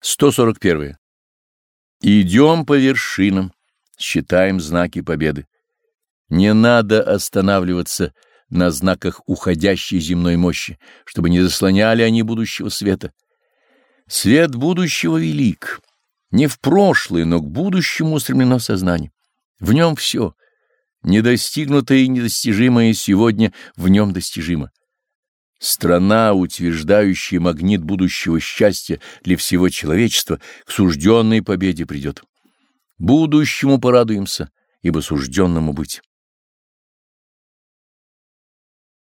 141. Идем по вершинам, считаем знаки победы. Не надо останавливаться на знаках уходящей земной мощи, чтобы не заслоняли они будущего света. Свет будущего велик. Не в прошлое, но к будущему устремлено сознание. В нем все. Недостигнутое и недостижимое сегодня в нем достижимо. Страна, утверждающая магнит будущего счастья для всего человечества, к сужденной победе придет. Будущему порадуемся, ибо сужденному быть.